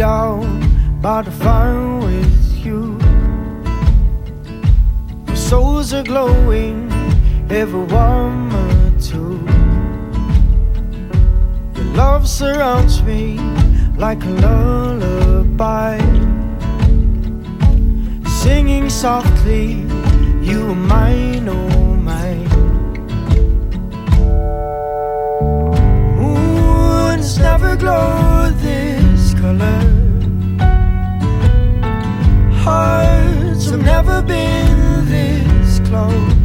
by the fire with you. Your souls are glowing, every warm or two. Your love surrounds me like a lullaby. Singing softly, you are mine, oh mine. Moons never glow never been this close.